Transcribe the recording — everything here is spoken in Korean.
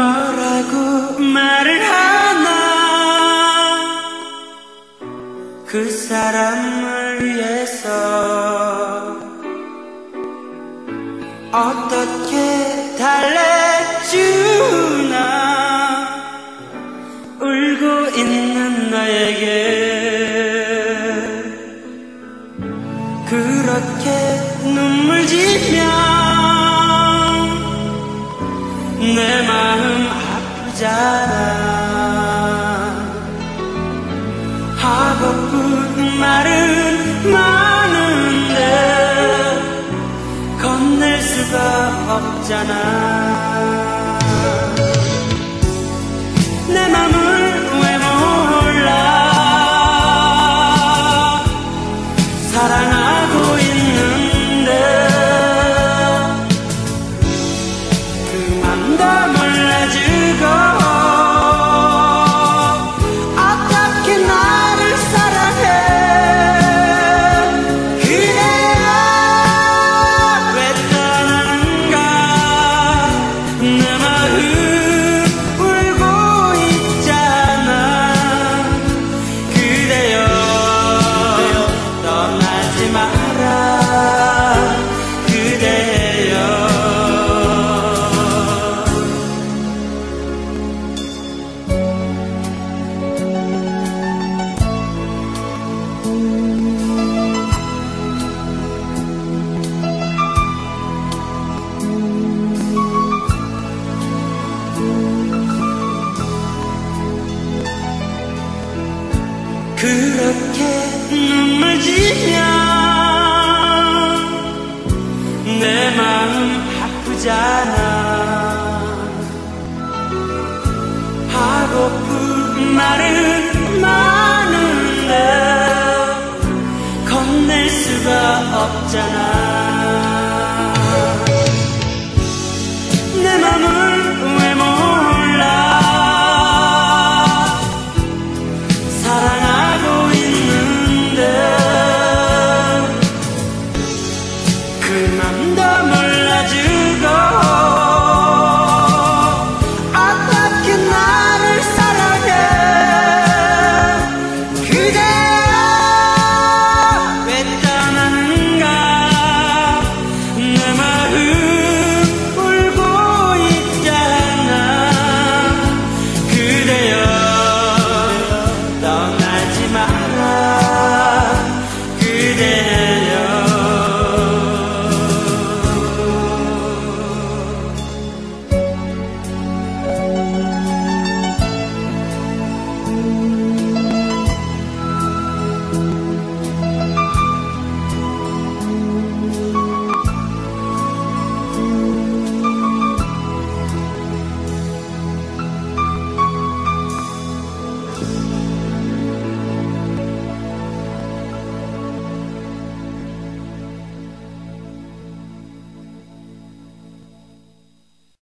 뭐라고 말을 하나. 그 사람을 위해서 그렇게 눈물 지며 내 마음 아프잖아. 하고픈 말은 많은데 건넬 수가 없잖아. 내 맘을 왜 몰라? 사랑하 그렇게 눈물 지며 내 마음 아프잖아. 하고픈 말은 많은데 건넬 수가 없잖아